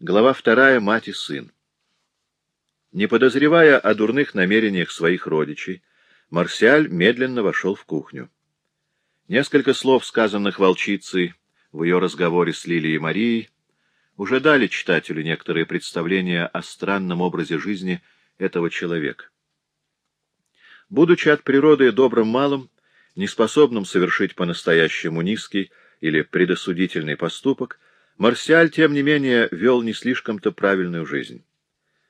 Глава вторая. Мать и сын. Не подозревая о дурных намерениях своих родичей, Марсиаль медленно вошел в кухню. Несколько слов, сказанных волчицей в ее разговоре с Лилией Марией, уже дали читателю некоторые представления о странном образе жизни этого человека. Будучи от природы добрым малым, неспособным совершить по-настоящему низкий или предосудительный поступок, Марсиаль, тем не менее, вел не слишком-то правильную жизнь.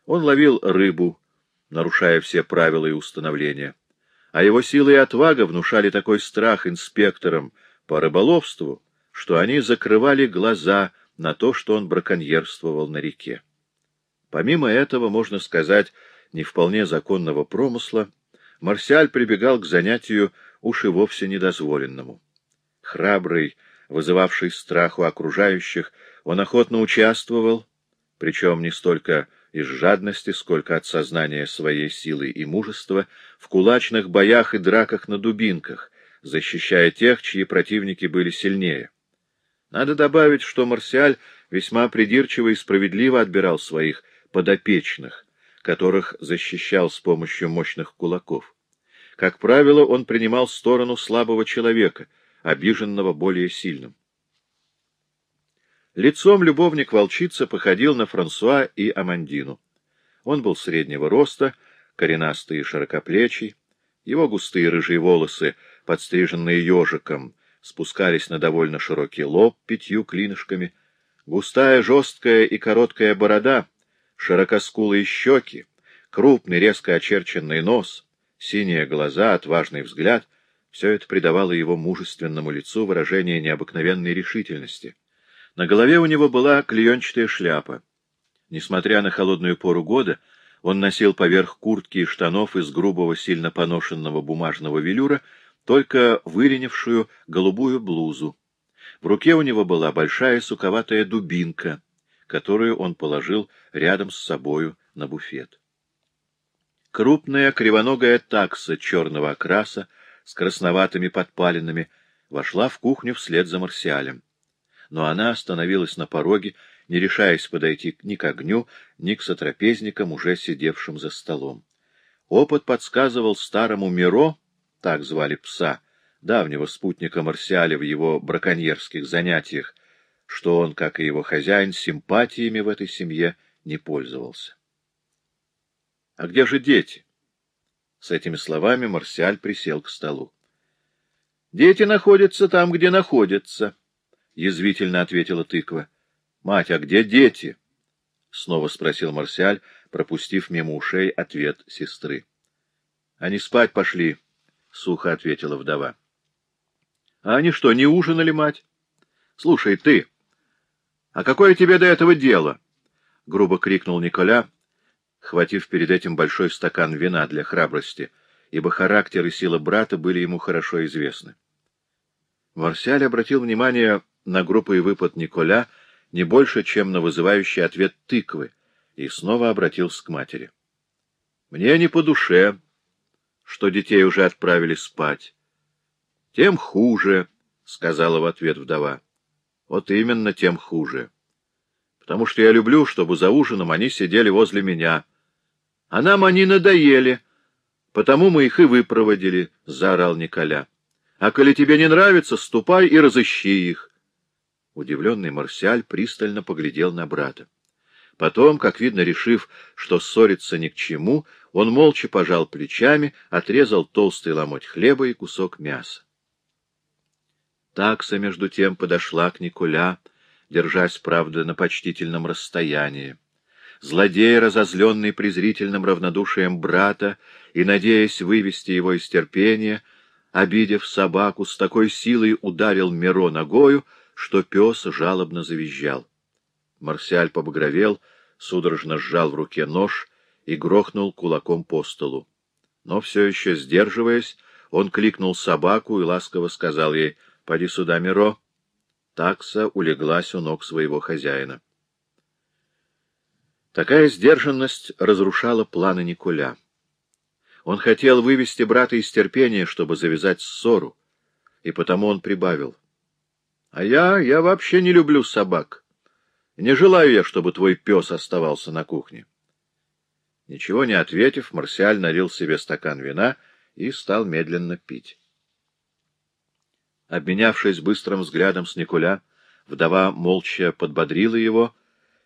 Он ловил рыбу, нарушая все правила и установления, а его сила и отвага внушали такой страх инспекторам по рыболовству, что они закрывали глаза на то, что он браконьерствовал на реке. Помимо этого, можно сказать, не вполне законного промысла, Марсиаль прибегал к занятию уж и вовсе недозволенному. Храбрый, вызывавший страх у окружающих, он охотно участвовал, причем не столько из жадности, сколько от сознания своей силы и мужества, в кулачных боях и драках на дубинках, защищая тех, чьи противники были сильнее. Надо добавить, что Марсиаль весьма придирчиво и справедливо отбирал своих подопечных, которых защищал с помощью мощных кулаков. Как правило, он принимал сторону слабого человека, обиженного более сильным. Лицом любовник волчица походил на Франсуа и Амандину. Он был среднего роста, коренастый и широкоплечий. Его густые рыжие волосы, подстриженные ежиком, спускались на довольно широкий лоб пятью клинышками. Густая, жесткая и короткая борода, широкоскулые щеки, крупный, резко очерченный нос, синие глаза, отважный взгляд — все это придавало его мужественному лицу выражение необыкновенной решительности. На голове у него была клеенчатая шляпа. Несмотря на холодную пору года, он носил поверх куртки и штанов из грубого, сильно поношенного бумажного велюра только выленившую голубую блузу. В руке у него была большая суковатая дубинка, которую он положил рядом с собою на буфет. Крупная кривоногая такса черного окраса с красноватыми подпалинами вошла в кухню вслед за Марсиалем. Но она остановилась на пороге, не решаясь подойти ни к огню, ни к сотрапезникам, уже сидевшим за столом. Опыт подсказывал старому Миро, так звали пса, давнего спутника Марсиаля в его браконьерских занятиях, что он, как и его хозяин, симпатиями в этой семье не пользовался. А где же дети? С этими словами Марсиаль присел к столу. — Дети находятся там, где находятся, — язвительно ответила тыква. — Мать, а где дети? — снова спросил Марсиаль, пропустив мимо ушей ответ сестры. — Они спать пошли, — сухо ответила вдова. — А они что, не ужинали, мать? — Слушай, ты, а какое тебе до этого дело? — грубо крикнул Николя, хватив перед этим большой стакан вина для храбрости, ибо характер и сила брата были ему хорошо известны. Марсиаль обратил внимание на и выпад Николя не больше, чем на вызывающий ответ тыквы, и снова обратился к матери. — Мне не по душе, что детей уже отправили спать. — Тем хуже, — сказала в ответ вдова. — Вот именно тем хуже. Потому что я люблю, чтобы за ужином они сидели возле меня — а нам они надоели, потому мы их и выпроводили, — заорал Николя. А коли тебе не нравится, ступай и разыщи их. Удивленный Марсиаль пристально поглядел на брата. Потом, как видно, решив, что ссориться ни к чему, он молча пожал плечами, отрезал толстый ломоть хлеба и кусок мяса. Такса, между тем, подошла к Николя, держась, правда, на почтительном расстоянии. Злодей, разозленный презрительным равнодушием брата и надеясь вывести его из терпения, обидев собаку, с такой силой ударил Миро ногою, что пес жалобно завизжал. Марсиаль побагровел, судорожно сжал в руке нож и грохнул кулаком по столу. Но все еще сдерживаясь, он кликнул собаку и ласково сказал ей «Поди сюда, Миро». Такса улеглась у ног своего хозяина. Такая сдержанность разрушала планы Николя. Он хотел вывести брата из терпения, чтобы завязать ссору, и потому он прибавил. — А я, я вообще не люблю собак. Не желаю я, чтобы твой пес оставался на кухне. Ничего не ответив, Марсиаль налил себе стакан вина и стал медленно пить. Обменявшись быстрым взглядом с Николя, вдова молча подбодрила его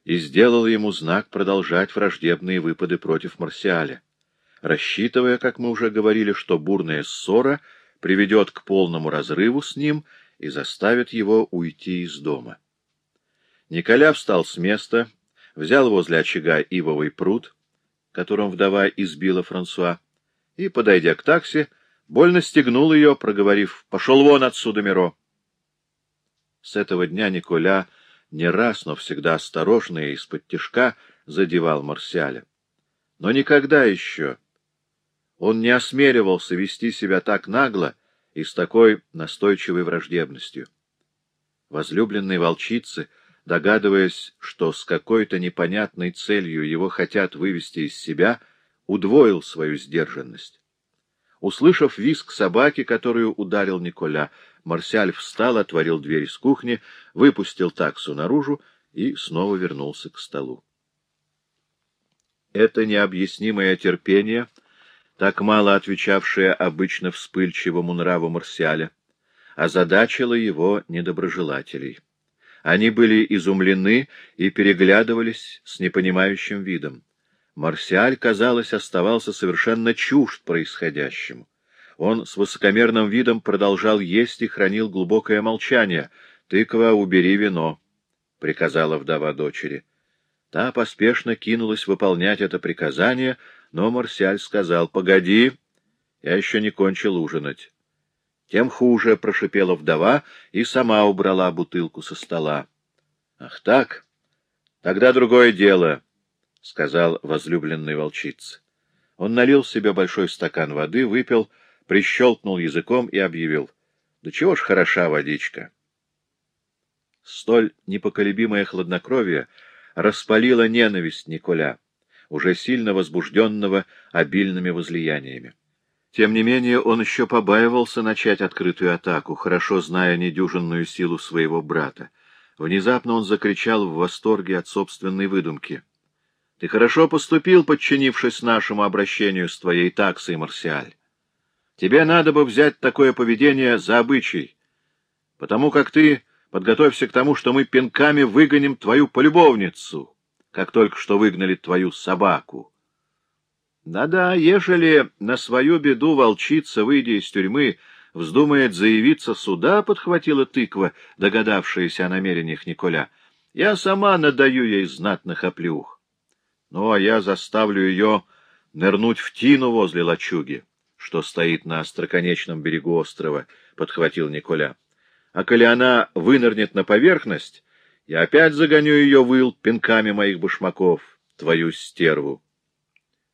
и сделала ему знак продолжать враждебные выпады против Марсиаля, рассчитывая, как мы уже говорили, что бурная ссора приведет к полному разрыву с ним и заставит его уйти из дома. Николя встал с места, взял возле очага ивовый пруд, которым вдова избила Франсуа, и, подойдя к такси, больно стегнул ее, проговорив «Пошел вон отсюда, Миро!» С этого дня Николя не раз, но всегда осторожно и из-под тишка задевал Марсиаля. Но никогда еще он не осмеливался вести себя так нагло и с такой настойчивой враждебностью. Возлюбленные волчицы, догадываясь, что с какой-то непонятной целью его хотят вывести из себя, удвоил свою сдержанность. Услышав визг собаки, которую ударил Николя, Марсиаль встал, отворил дверь из кухни, выпустил таксу наружу и снова вернулся к столу. Это необъяснимое терпение — так мало отвечавшая обычно вспыльчивому нраву Марсиаля, озадачила его недоброжелателей. Они были изумлены и переглядывались с непонимающим видом. Марсиаль, казалось, оставался совершенно чужд происходящему. Он с высокомерным видом продолжал есть и хранил глубокое молчание. «Тыква, убери вино», — приказала вдова дочери. Та поспешно кинулась выполнять это приказание, но Марсиаль сказал, — Погоди, я еще не кончил ужинать. Тем хуже, — прошипела вдова и сама убрала бутылку со стола. — Ах так? Тогда другое дело, — сказал возлюбленный волчица. Он налил себе большой стакан воды, выпил, прищелкнул языком и объявил. — Да чего ж хороша водичка! Столь непоколебимое хладнокровие распалило ненависть Николя уже сильно возбужденного обильными возлияниями. Тем не менее, он еще побаивался начать открытую атаку, хорошо зная недюжинную силу своего брата. Внезапно он закричал в восторге от собственной выдумки. — Ты хорошо поступил, подчинившись нашему обращению с твоей таксой, Марсиаль. Тебе надо бы взять такое поведение за обычай, потому как ты подготовься к тому, что мы пинками выгоним твою полюбовницу как только что выгнали твою собаку. Да-да, ежели на свою беду волчица, выйдя из тюрьмы, вздумает заявиться сюда, — подхватила тыква, догадавшаяся о намерениях Николя, — я сама надаю ей знатных оплюх. Ну, а я заставлю ее нырнуть в тину возле лачуги, что стоит на остроконечном берегу острова, — подхватил Николя. А коли она вынырнет на поверхность, я опять загоню ее в ил пинками моих башмаков, твою стерву.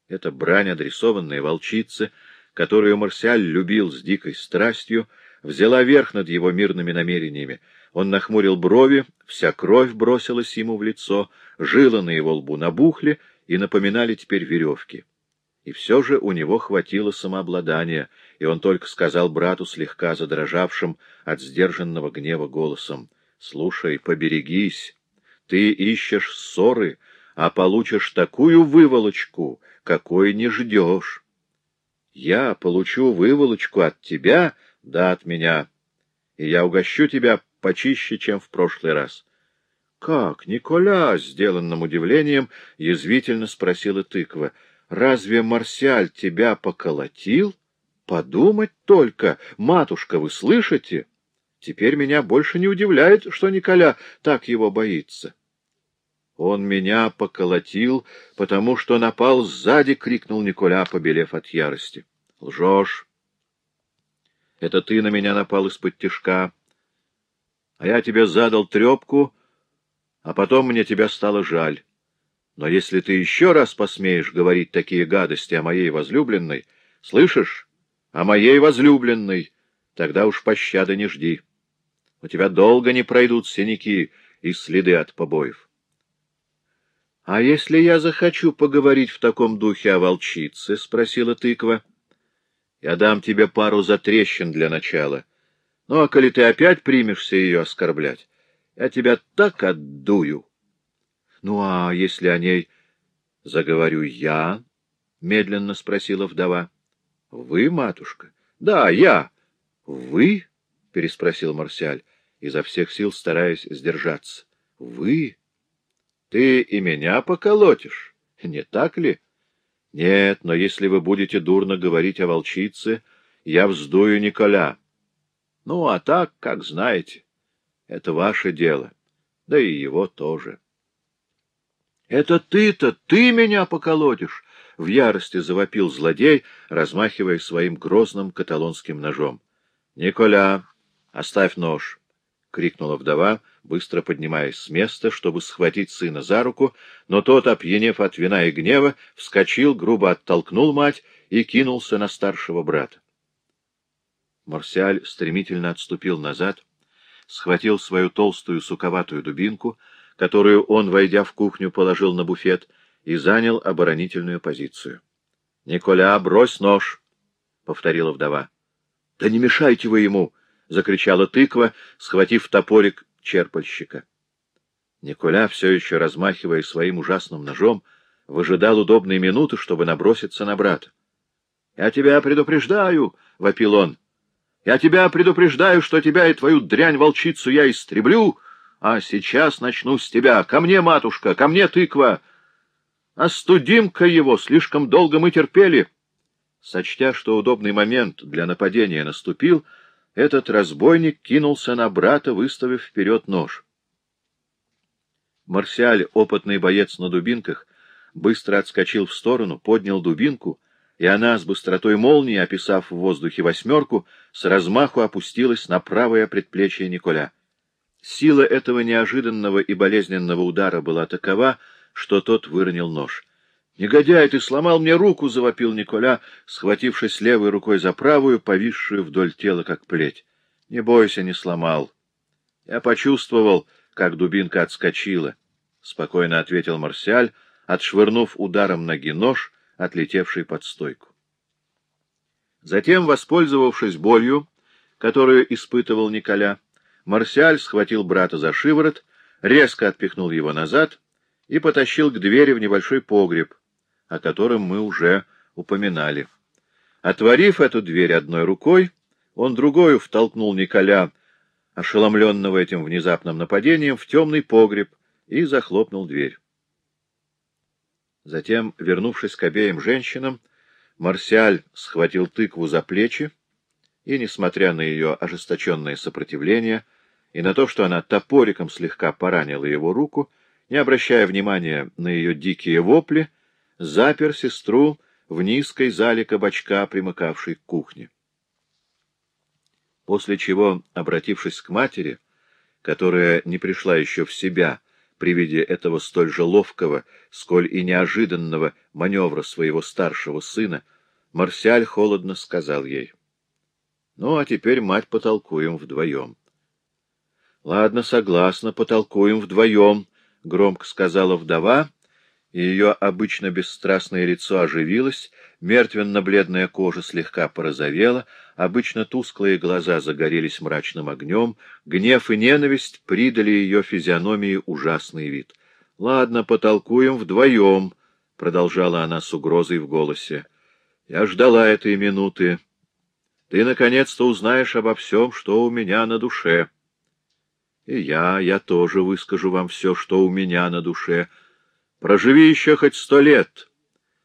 Эта брань, адресованная волчице, которую Марсиаль любил с дикой страстью, взяла верх над его мирными намерениями. Он нахмурил брови, вся кровь бросилась ему в лицо, жилы на его лбу набухли и напоминали теперь веревки. И все же у него хватило самообладания, и он только сказал брату, слегка задрожавшим от сдержанного гнева голосом, Слушай, поберегись. Ты ищешь ссоры, а получишь такую выволочку, какой не ждешь. Я получу выволочку от тебя, да от меня, и я угощу тебя почище, чем в прошлый раз. — Как, Николя? — сделанным удивлением язвительно спросила тыква. — Разве Марсиаль тебя поколотил? Подумать только! Матушка, вы слышите? — Теперь меня больше не удивляет, что Николя так его боится. Он меня поколотил, потому что напал сзади, — крикнул Николя, побелев от ярости. — Лжешь. Это ты на меня напал из-под тишка, а я тебе задал трепку, а потом мне тебя стало жаль. Но если ты еще раз посмеешь говорить такие гадости о моей возлюбленной, слышишь, о моей возлюбленной, тогда уж пощады не жди. У тебя долго не пройдут синяки и следы от побоев. — А если я захочу поговорить в таком духе о волчице? — спросила тыква. — Я дам тебе пару затрещин для начала. Ну, а коли ты опять примешься ее оскорблять, я тебя так отдую. — Ну, а если о ней заговорю я? — медленно спросила вдова. — Вы, матушка? — Да, я. — Вы? — переспросил Марсиаль, изо всех сил стараясь сдержаться. — Вы? Ты и меня поколотишь, не так ли? — Нет, но если вы будете дурно говорить о волчице, я вздую Николя. Ну, а так, как знаете, это ваше дело, да и его тоже. — Это ты-то, ты меня поколотишь! — в ярости завопил злодей, размахивая своим грозным каталонским ножом. — Николя, оставь нож! — крикнула вдова, быстро поднимаясь с места, чтобы схватить сына за руку, но тот, опьянев от вина и гнева, вскочил, грубо оттолкнул мать и кинулся на старшего брата. Марсиаль стремительно отступил назад, схватил свою толстую суковатую дубинку, которую он, войдя в кухню, положил на буфет, и занял оборонительную позицию. — Николя, брось нож! — повторила вдова. — Да не мешайте вы ему! — закричала тыква, схватив топорик черпальщика. Николя, все еще размахивая своим ужасным ножом, выжидал удобной минуты, чтобы наброситься на брата. — Я тебя предупреждаю! — вопил он. — Я тебя предупреждаю, что тебя и твою дрянь-волчицу я истреблю, а сейчас начну с тебя. Ко мне, матушка, ко мне, тыква! Остудим-ка его, слишком долго мы терпели. Сочтя, что удобный момент для нападения наступил, — этот разбойник кинулся на брата, выставив вперед нож. Марсиаль, опытный боец на дубинках, быстро отскочил в сторону, поднял дубинку, и она, с быстротой молнии, описав в воздухе восьмерку, с размаху опустилась на правое предплечье Николя. Сила этого неожиданного и болезненного удара была такова, что тот выронил нож. «Негодяй, ты сломал мне руку!» — завопил Николя, схватившись левой рукой за правую, повисшую вдоль тела, как плеть. «Не бойся, не сломал. Я почувствовал, как дубинка отскочила», — спокойно ответил Марсиаль, отшвырнув ударом ноги нож, отлетевший под стойку. Затем, воспользовавшись болью, которую испытывал Николя, Марсиаль схватил брата за шиворот, резко отпихнул его назад и потащил к двери в небольшой погреб, о котором мы уже упоминали. Отворив эту дверь одной рукой, он другою втолкнул Николя, ошеломленного этим внезапным нападением, в темный погреб и захлопнул дверь. Затем, вернувшись к обеим женщинам, Марсиаль схватил тыкву за плечи и, несмотря на ее ожесточенное сопротивление и на то, что она топориком слегка поранила его руку, не обращая внимания на ее дикие вопли, запер сестру в низкой зале кабачка, примыкавшей к кухне. После чего, обратившись к матери, которая не пришла еще в себя при виде этого столь же ловкого, сколь и неожиданного маневра своего старшего сына, Марсиаль холодно сказал ей, «Ну, а теперь, мать, потолкуем вдвоем». «Ладно, согласна, потолкуем вдвоем», — громко сказала вдова, и ее обычно бесстрастное лицо оживилось, мертвенно-бледная кожа слегка порозовела, обычно тусклые глаза загорелись мрачным огнем, гнев и ненависть придали ее физиономии ужасный вид. — Ладно, потолкуем вдвоем, — продолжала она с угрозой в голосе. — Я ждала этой минуты. Ты, наконец-то, узнаешь обо всем, что у меня на душе. И я, я тоже выскажу вам все, что у меня на душе, — Проживи еще хоть сто лет,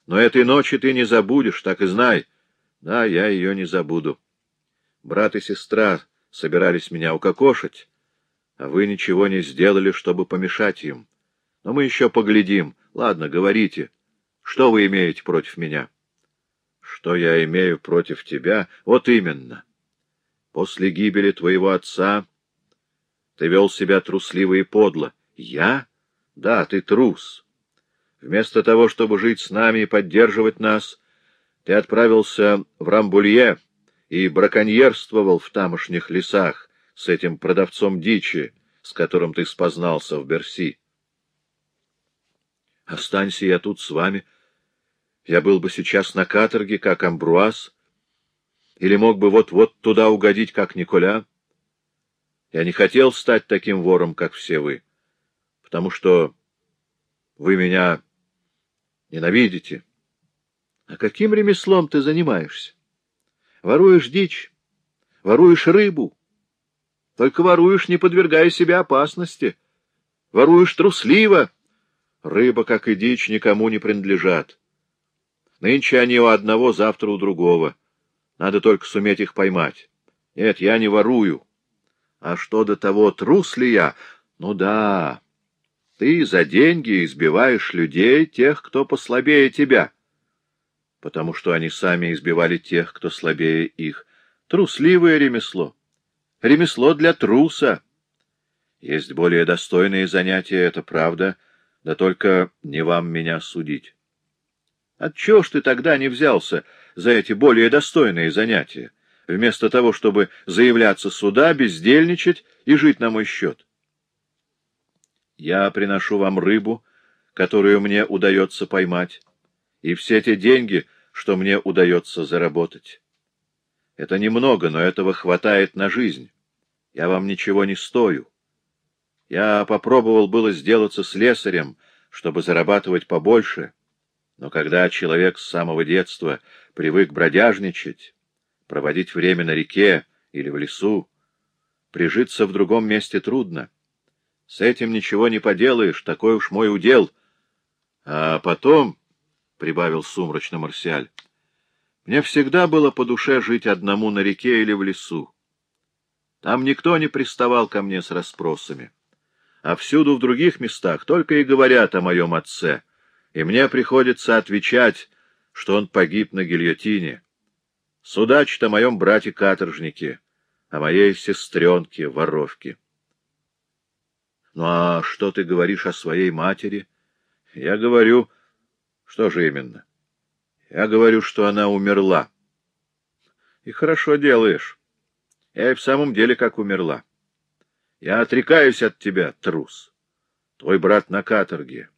но этой ночи ты не забудешь, так и знай. Да, я ее не забуду. Брат и сестра собирались меня укокошить, а вы ничего не сделали, чтобы помешать им. Но мы еще поглядим. Ладно, говорите, что вы имеете против меня? Что я имею против тебя? Вот именно. После гибели твоего отца ты вел себя трусливо и подло. Я? Да, ты трус. Вместо того, чтобы жить с нами и поддерживать нас, ты отправился в Рамбулье и браконьерствовал в тамошних лесах с этим продавцом дичи, с которым ты спознался в Берси. Останься я тут с вами, я был бы сейчас на каторге, как Амбруаз, или мог бы вот-вот туда угодить, как Николя. Я не хотел стать таким вором, как все вы, потому что Вы меня ненавидите. А каким ремеслом ты занимаешься? Воруешь дичь, воруешь рыбу. Только воруешь, не подвергая себя опасности. Воруешь трусливо. Рыба, как и дичь, никому не принадлежат. Нынче они у одного, завтра у другого. Надо только суметь их поймать. Нет, я не ворую. А что до того, трус ли я? Ну да, ты за деньги избиваешь людей, тех, кто послабее тебя. Потому что они сами избивали тех, кто слабее их. Трусливое ремесло. Ремесло для труса. Есть более достойные занятия, это правда, да только не вам меня судить. Отчего ж ты тогда не взялся за эти более достойные занятия? вместо того, чтобы заявляться сюда, бездельничать и жить на мой счет. Я приношу вам рыбу, которую мне удается поймать, и все те деньги, что мне удается заработать. Это немного, но этого хватает на жизнь. Я вам ничего не стою. Я попробовал было сделаться слесарем, чтобы зарабатывать побольше, но когда человек с самого детства привык бродяжничать, проводить время на реке или в лесу. Прижиться в другом месте трудно. С этим ничего не поделаешь, такой уж мой удел. А потом, — прибавил сумрачно Марсиаль, — мне всегда было по душе жить одному на реке или в лесу. Там никто не приставал ко мне с расспросами. А всюду в других местах только и говорят о моем отце, и мне приходится отвечать, что он погиб на гильотине. Судачит о моем брате-каторжнике, о моей сестренке, воровке. Ну а что ты говоришь о своей матери? Я говорю... Что же именно? Я говорю, что она умерла. И хорошо делаешь. Я и в самом деле как умерла. Я отрекаюсь от тебя, трус. Твой брат на каторге.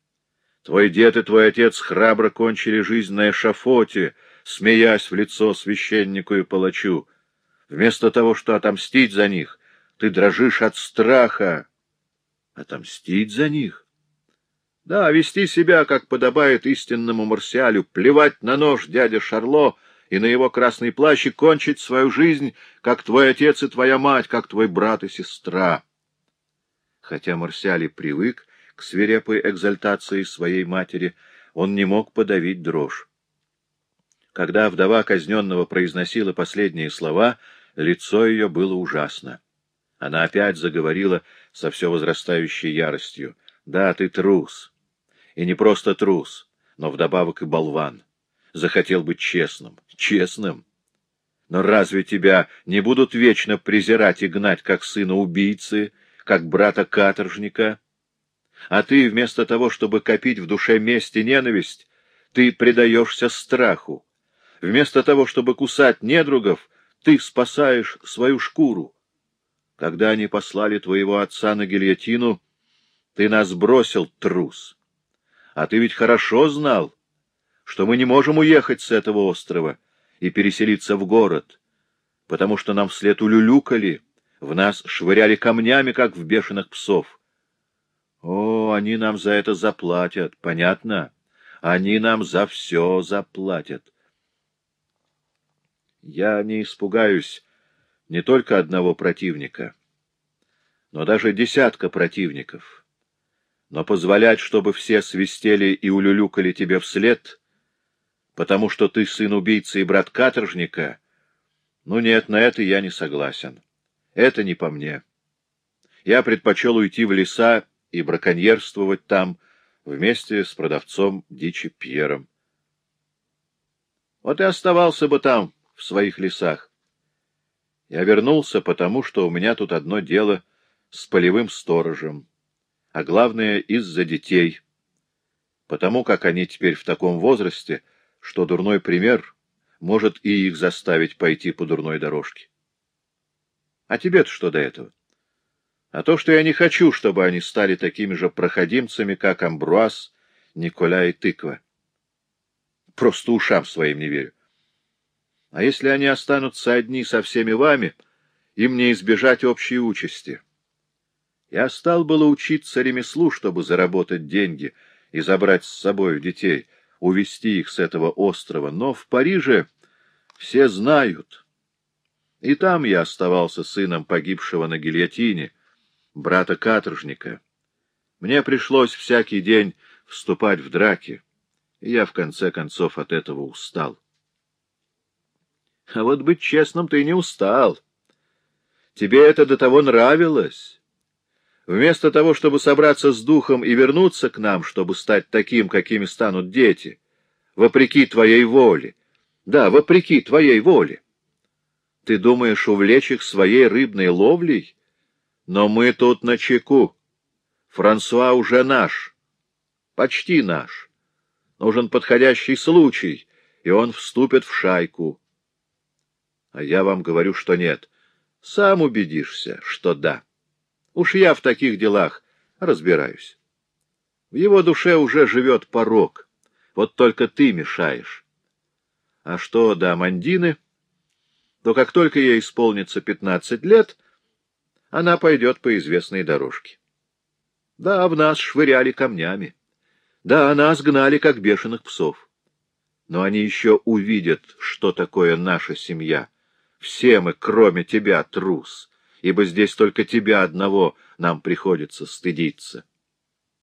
Твой дед и твой отец храбро кончили жизнь на эшафоте, смеясь в лицо священнику и палачу. Вместо того, что отомстить за них, ты дрожишь от страха. Отомстить за них? Да, вести себя, как подобает истинному марсиалю, плевать на нож дядя Шарло и на его красный плащ и кончить свою жизнь, как твой отец и твоя мать, как твой брат и сестра. Хотя Марсиали привык к свирепой экзальтации своей матери, он не мог подавить дрожь. Когда вдова казненного произносила последние слова, лицо ее было ужасно. Она опять заговорила со все возрастающей яростью. «Да, ты трус. И не просто трус, но вдобавок и болван. Захотел быть честным. Честным? Но разве тебя не будут вечно презирать и гнать, как сына убийцы, как брата-каторжника? А ты, вместо того, чтобы копить в душе месть и ненависть, ты предаешься страху, Вместо того, чтобы кусать недругов, ты спасаешь свою шкуру. Когда они послали твоего отца на гильотину, ты нас бросил, трус. А ты ведь хорошо знал, что мы не можем уехать с этого острова и переселиться в город, потому что нам вслед улюлюкали, в нас швыряли камнями, как в бешеных псов. О, они нам за это заплатят, понятно? Они нам за все заплатят. Я не испугаюсь не только одного противника, но даже десятка противников. Но позволять, чтобы все свистели и улюлюкали тебе вслед, потому что ты сын убийцы и брат каторжника, ну нет, на это я не согласен. Это не по мне. Я предпочел уйти в леса и браконьерствовать там вместе с продавцом дичи Пьером. Вот и оставался бы там, в своих лесах. Я вернулся, потому что у меня тут одно дело с полевым сторожем, а главное — из-за детей, потому как они теперь в таком возрасте, что дурной пример может и их заставить пойти по дурной дорожке. А тебе-то что до этого? А то, что я не хочу, чтобы они стали такими же проходимцами, как Амбруаз, Николя и Тыква. Просто ушам своим не верю. А если они останутся одни со всеми вами, им не избежать общей участи. Я стал было учиться ремеслу, чтобы заработать деньги, и забрать с собой детей, увести их с этого острова, но в Париже все знают. И там я оставался сыном погибшего на гильотине, брата-каторжника. Мне пришлось всякий день вступать в драки, и я в конце концов от этого устал. А вот быть честным ты не устал. Тебе это до того нравилось. Вместо того, чтобы собраться с духом и вернуться к нам, чтобы стать таким, какими станут дети, вопреки твоей воле, да, вопреки твоей воле. Ты думаешь увлечь их своей рыбной ловлей? Но мы тут на чеку. Франсуа уже наш, почти наш. Нужен подходящий случай, и он вступит в шайку. А я вам говорю, что нет. Сам убедишься, что да. Уж я в таких делах разбираюсь. В его душе уже живет порог. Вот только ты мешаешь. А что до Амандины, то как только ей исполнится пятнадцать лет, она пойдет по известной дорожке. Да, в нас швыряли камнями. Да, нас гнали, как бешеных псов. Но они еще увидят, что такое наша семья. Все мы, кроме тебя, трус, ибо здесь только тебя одного нам приходится стыдиться.